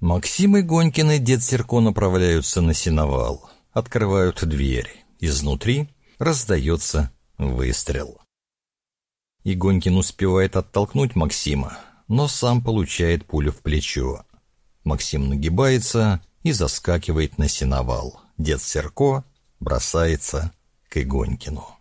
Максим и Гонькин и дед Серко направляются на сеновал. Открывают дверь. Изнутри раздается выстрел. Игонькин успевает оттолкнуть Максима, но сам получает пулю в плечо. Максим нагибается и заскакивает на сеновал. Дед Серко бросается к Игонькину.